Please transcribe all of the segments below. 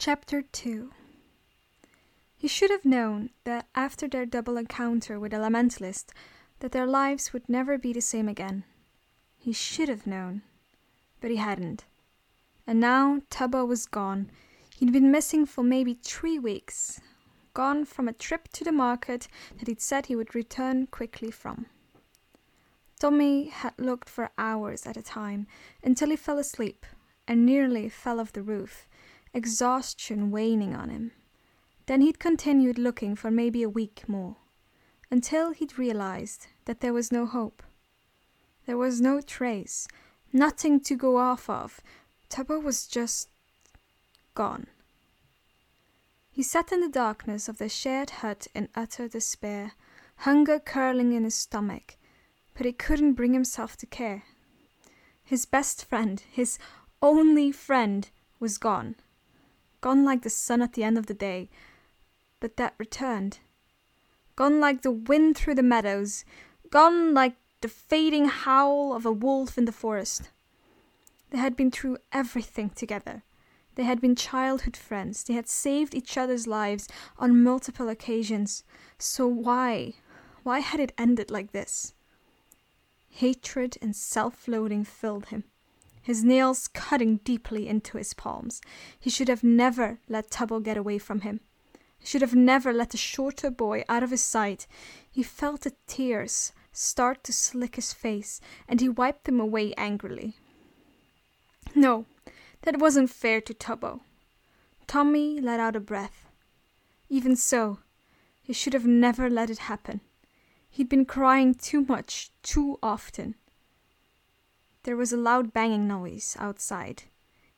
Chapter 2 He should have known that after their double encounter with the Elementalist that their lives would never be the same again. He should have known, but he hadn't. And now Tubbo was gone. He'd been missing for maybe three weeks, gone from a trip to the market that he'd said he would return quickly from. Tommy had looked for hours at a time until he fell asleep and nearly fell off the roof, exhaustion waning on him. Then he'd continued looking for maybe a week more, until he'd realized that there was no hope. There was no trace, nothing to go off of. Tubbo was just gone. He sat in the darkness of the shared hut in utter despair, hunger curling in his stomach, but he couldn't bring himself to care. His best friend, his only friend, was gone. Gone like the sun at the end of the day, but that returned. Gone like the wind through the meadows, gone like the fading howl of a wolf in the forest. They had been through everything together. They had been childhood friends. They had saved each other's lives on multiple occasions. So why, why had it ended like this? Hatred and self loathing filled him, his nails cutting deeply into his palms. He should have never let Tubbo get away from him. He should have never let the shorter boy out of his sight. He felt the tears start to slick his face, and he wiped them away angrily. No, that wasn't fair to Tubbo. Tommy let out a breath. Even so, he should have never let it happen. He'd been crying too much, too often. There was a loud banging noise outside.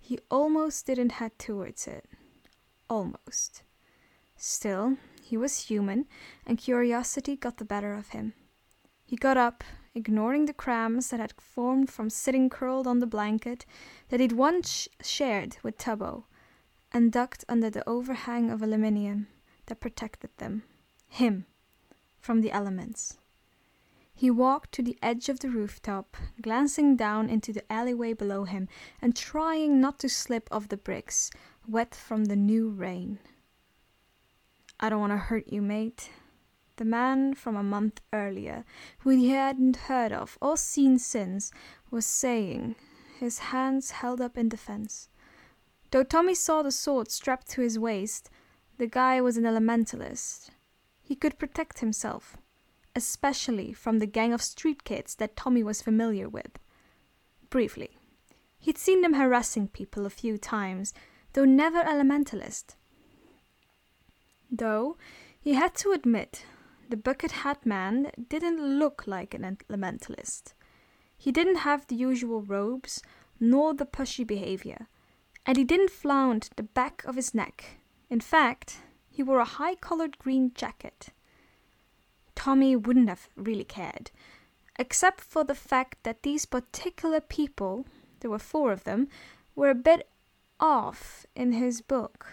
He almost didn't head towards it. Almost. Still, he was human, and curiosity got the better of him. He got up, ignoring the cramps that had formed from sitting curled on the blanket that he'd once shared with Tubbo, and ducked under the overhang of aluminium that protected them, him, from the elements. He walked to the edge of the rooftop, glancing down into the alleyway below him and trying not to slip off the bricks, wet from the new rain. I don't want to hurt you, mate. The man from a month earlier, who he hadn't heard of or seen since, was saying, his hands held up in defense. Though Tommy saw the sword strapped to his waist, the guy was an elementalist. He could protect himself, especially from the gang of street kids that Tommy was familiar with. Briefly, he'd seen them harassing people a few times, though never elementalist. Though he had to admit, the bucket hat man didn't look like an elementalist. He didn't have the usual robes, nor the pushy behavior, and he didn't flaunt the back of his neck. In fact, he wore a high collared green jacket. Tommy wouldn't have really cared, except for the fact that these particular people, there were four of them, were a bit off in his book.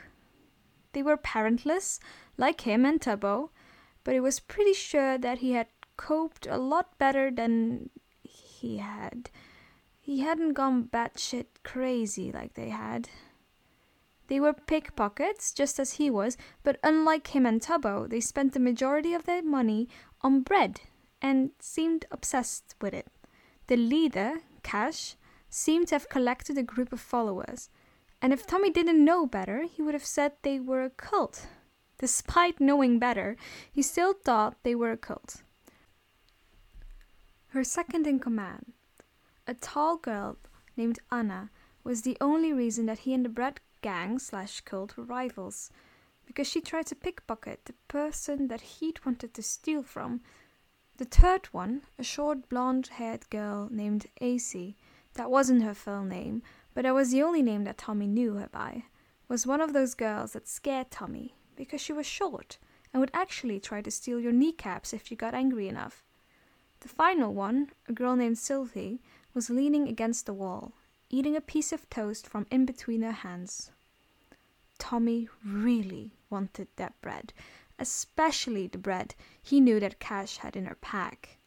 They were parentless, like him and Tubbo, but he was pretty sure that he had coped a lot better than he had. He hadn't gone batshit crazy like they had. They were pickpockets, just as he was, but unlike him and Tubbo, they spent the majority of their money on bread and seemed obsessed with it. The leader, Cash, seemed to have collected a group of followers, and if Tommy didn't know better, he would have said they were a cult. Despite knowing better, he still thought they were a cult. Her second in command, a tall girl named Anna, was the only reason that he and the bread gang slash cult were rivals, because she tried to pickpocket the person that he'd wanted to steal from. The third one, a short blonde haired girl named AC, that wasn't her full name, but that was the only name that Tommy knew her by, was one of those girls that scared Tommy because she was short and would actually try to steal your kneecaps if you got angry enough. The final one, a girl named Sylvie, was leaning against the wall, eating a piece of toast from in between her hands. Tommy really wanted that bread, especially the bread he knew that Cash had in her pack.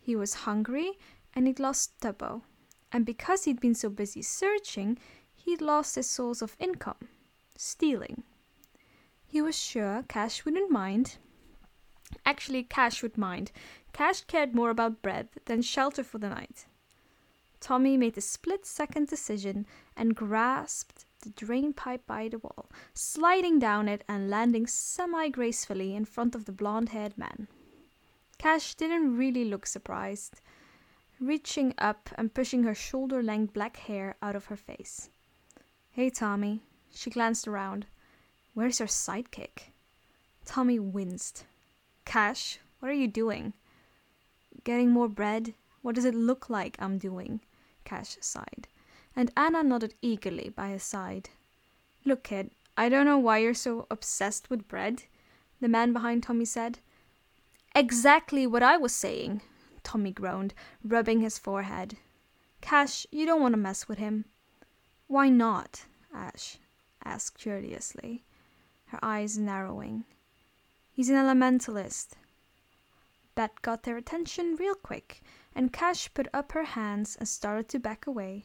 He was hungry and he'd lost Tubbo, and because he'd been so busy searching, he'd lost his source of income. stealing. He was sure Cash wouldn't mind. Actually, Cash would mind. Cash cared more about bread than shelter for the night. Tommy made a split second decision and grasped the drain pipe by the wall, sliding down it and landing semi gracefully in front of the blond haired man. Cash didn't really look surprised, reaching up and pushing her shoulder length black hair out of her face. Hey, Tommy. She glanced around. Where's your sidekick? Tommy winced. Cash, what are you doing? Getting more bread? What does it look like I'm doing? Cash sighed and Anna nodded eagerly by his side. Look, kid, I don't know why you're so obsessed with bread, the man behind Tommy said. Exactly what I was saying, Tommy groaned, rubbing his forehead. Cash, you don't want to mess with him. Why not? Ash asked curiously, her eyes narrowing. He's an elementalist. That got their attention real quick, and Cash put up her hands and started to back away.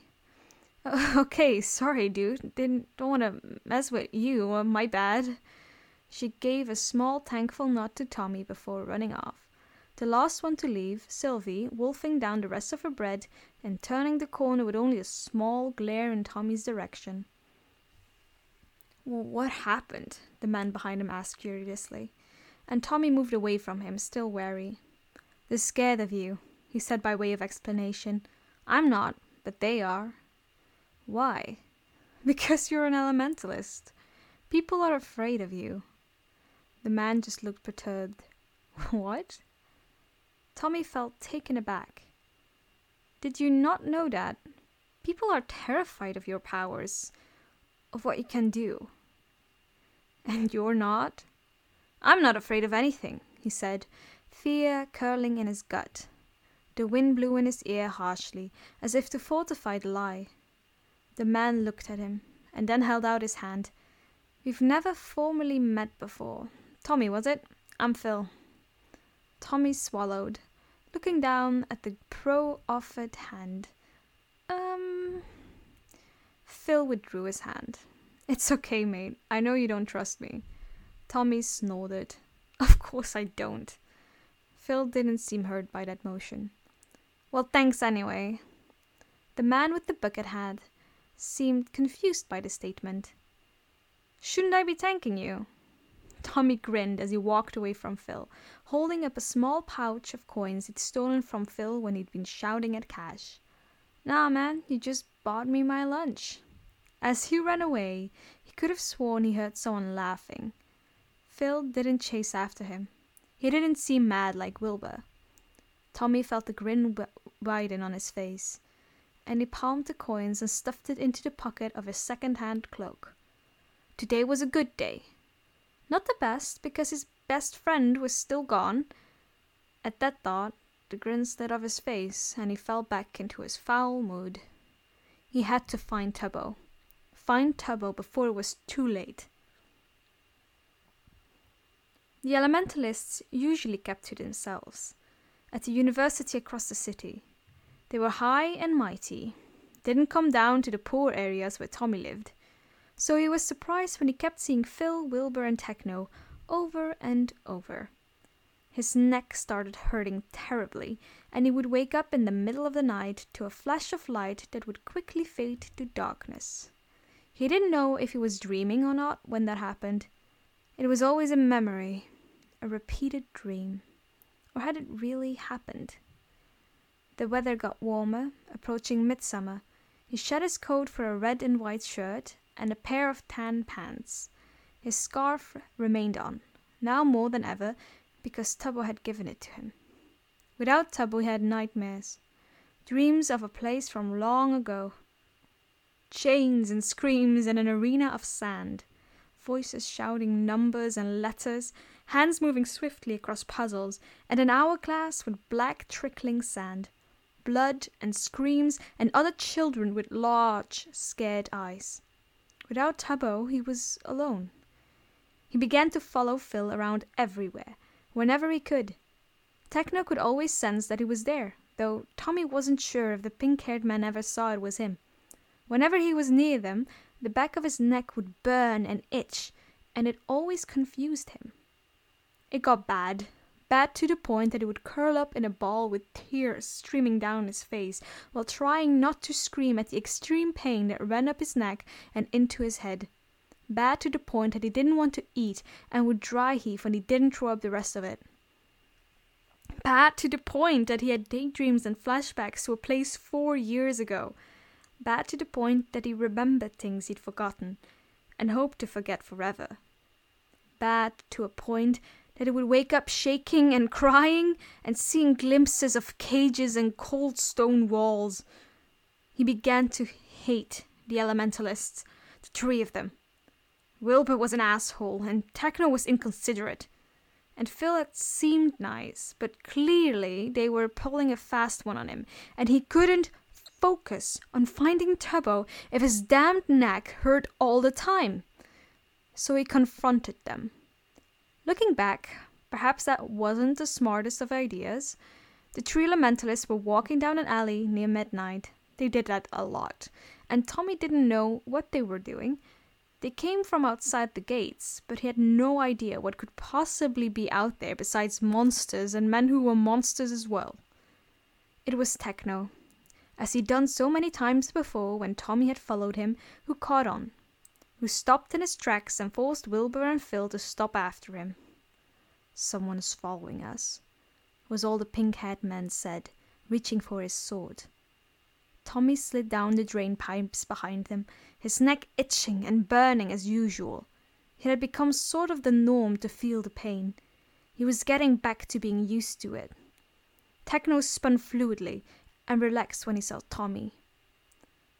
Okay, sorry, dude. Didn't don't want to mess with you. Uh, my bad. She gave a small thankful nod to Tommy before running off. The last one to leave, Sylvie, wolfing down the rest of her bread and turning the corner with only a small glare in Tommy's direction. What happened? the man behind him asked curiously, and Tommy moved away from him, still wary. They're scared of you, he said by way of explanation. I'm not, but they are. Why? Because you're an elementalist. People are afraid of you. The man just looked perturbed. What? Tommy felt taken aback. Did you not know that? People are terrified of your powers, of what you can do. And you're not? I'm not afraid of anything, he said, fear curling in his gut. The wind blew in his ear harshly, as if to fortify the lie. The man looked at him, and then held out his hand. We've never formally met before. Tommy, was it? I'm Phil. Tommy swallowed, looking down at the pro offered hand. Um. Phil withdrew his hand. It's okay, mate. I know you don't trust me. Tommy snorted. Of course I don't. Phil didn't seem hurt by that motion. Well, thanks anyway. The man with the bucket hat seemed confused by the statement. Shouldn't I be thanking you? Tommy grinned as he walked away from Phil, holding up a small pouch of coins he'd stolen from Phil when he'd been shouting at Cash. Nah, man, you just bought me my lunch. As he ran away, he could have sworn he heard someone laughing. Phil didn't chase after him. He didn't seem mad like Wilbur. Tommy felt the grin widen on his face and he palmed the coins and stuffed it into the pocket of his second hand cloak. Today was a good day. Not the best, because his best friend was still gone. At that thought, the grin slid off his face, and he fell back into his foul mood. He had to find Tubbo. Find Tubbo before it was too late. The elementalists usually kept to themselves. At the university across the city, they were high and mighty, didn't come down to the poor areas where Tommy lived. So he was surprised when he kept seeing Phil, Wilbur, and Techno over and over. His neck started hurting terribly, and he would wake up in the middle of the night to a flash of light that would quickly fade to darkness. He didn't know if he was dreaming or not when that happened. It was always a memory, a repeated dream. Or had it really happened? The weather got warmer, approaching midsummer. He shed his coat for a red and white shirt and a pair of tan pants. His scarf remained on, now more than ever, because Tubbo had given it to him. Without Tubbo, he had nightmares, dreams of a place from long ago. Chains and screams in an arena of sand, voices shouting numbers and letters, hands moving swiftly across puzzles, and an hourglass with black trickling sand blood and screams, and other children with large, scared eyes. Without Tubbo, he was alone. He began to follow Phil around everywhere, whenever he could. Techno could always sense that he was there, though Tommy wasn't sure if the pink haired man ever saw it was him. Whenever he was near them, the back of his neck would burn and itch, and it always confused him. It got bad, bad to the point that he would curl up in a ball with tears streaming down his face while trying not to scream at the extreme pain that ran up his neck and into his head. Bad to the point that he didn't want to eat and would dry heave when he didn't throw up the rest of it. Bad to the point that he had daydreams and flashbacks to a place four years ago. Bad to the point that he remembered things he'd forgotten and hoped to forget forever. Bad to a point that he would wake up shaking and crying and seeing glimpses of cages and cold stone walls. He began to hate the elementalists, the three of them. Wilbur was an asshole, and Techno was inconsiderate. And Phil had seemed nice, but clearly they were pulling a fast one on him, and he couldn't focus on finding Tubbo if his damned neck hurt all the time. So he confronted them. Looking back, perhaps that wasn't the smartest of ideas. The three elementalists were walking down an alley near midnight. They did that a lot, and Tommy didn't know what they were doing. They came from outside the gates, but he had no idea what could possibly be out there besides monsters and men who were monsters as well. It was Techno, as he'd done so many times before when Tommy had followed him, who caught on who stopped in his tracks and forced Wilbur and Phil to stop after him. Someone is following us, was all the pink haired man said, reaching for his sword. Tommy slid down the drain pipes behind them, his neck itching and burning as usual. It had become sort of the norm to feel the pain. He was getting back to being used to it. Techno spun fluidly and relaxed when he saw Tommy.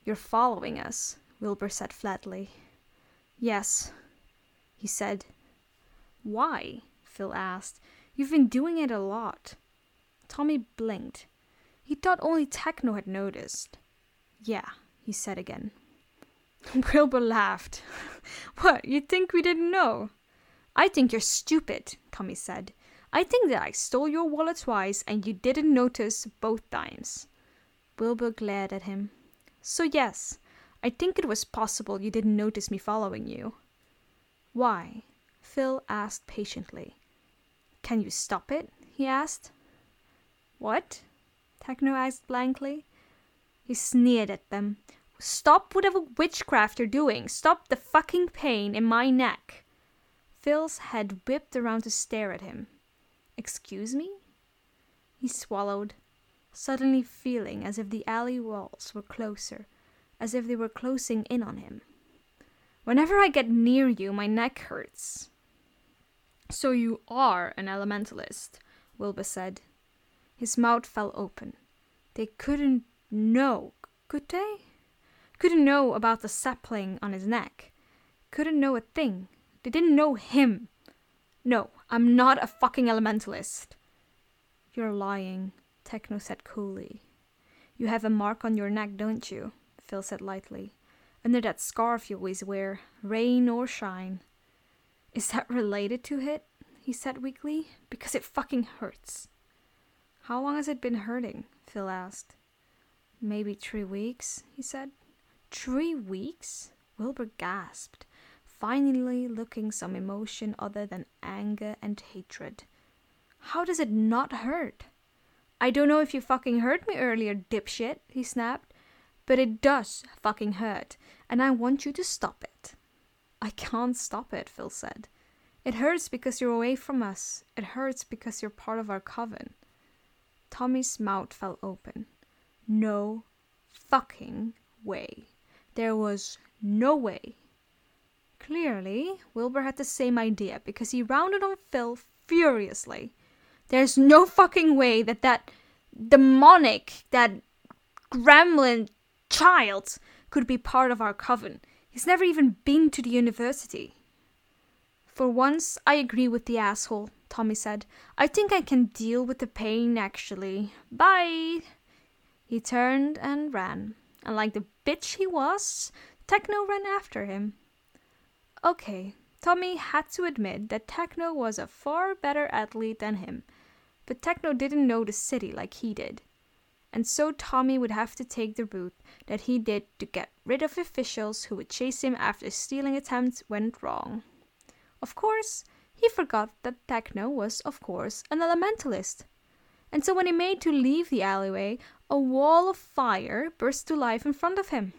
You're following us, Wilbur said flatly. Yes, he said. Why? Phil asked. You've been doing it a lot. Tommy blinked. He thought only Techno had noticed. Yeah, he said again. Wilbur laughed. what, you think we didn't know? I think you're stupid, Tommy said. I think that I stole your wallet twice and you didn't notice both times. Wilbur glared at him. So, yes, I think it was possible you didn't notice me following you. Why? Phil asked patiently. Can you stop it? he asked. What? Techno asked blankly. He sneered at them. Stop whatever witchcraft you're doing. Stop the fucking pain in my neck. Phil's head whipped around to stare at him. Excuse me? He swallowed, suddenly feeling as if the alley walls were closer as if they were closing in on him. Whenever I get near you, my neck hurts. So you are an elementalist, Wilbur said. His mouth fell open. They couldn't know, could they? Couldn't know about the sapling on his neck. Couldn't know a thing. They didn't know him. No, I'm not a fucking elementalist. You're lying, Techno said coolly. You have a mark on your neck, don't you? Phil said lightly. Under that scarf you always wear, rain or shine. Is that related to it? He said weakly. Because it fucking hurts. How long has it been hurting? Phil asked. Maybe three weeks, he said. Three weeks? Wilbur gasped, finally looking some emotion other than anger and hatred. How does it not hurt? I don't know if you fucking heard me earlier, dipshit, he snapped. But it does fucking hurt, and I want you to stop it. I can't stop it, Phil said. It hurts because you're away from us. It hurts because you're part of our coven. Tommy's mouth fell open. No fucking way. There was no way. Clearly, Wilbur had the same idea because he rounded on Phil furiously. There's no fucking way that that demonic, that gremlin child could be part of our coven. He's never even been to the university. For once, I agree with the asshole, Tommy said. I think I can deal with the pain, actually. Bye! He turned and ran, and like the bitch he was, Techno ran after him. Okay, Tommy had to admit that Techno was a far better athlete than him, but Techno didn't know the city like he did. And so Tommy would have to take the route that he did to get rid of officials who would chase him after stealing attempts went wrong. Of course, he forgot that Techno was, of course, an elementalist. And so when he made to leave the alleyway, a wall of fire burst to life in front of him.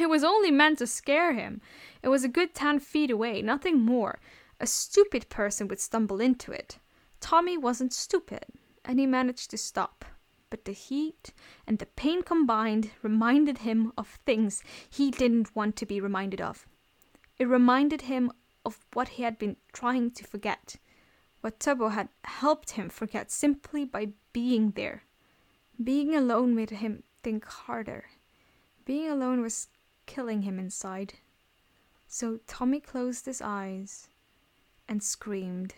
It was only meant to scare him. It was a good ten feet away, nothing more. A stupid person would stumble into it. Tommy wasn't stupid, and he managed to stop. But the heat and the pain combined reminded him of things he didn't want to be reminded of. It reminded him of what he had been trying to forget, what Tubbo had helped him forget simply by being there. Being alone made him think harder. Being alone was killing him inside. So Tommy closed his eyes and screamed.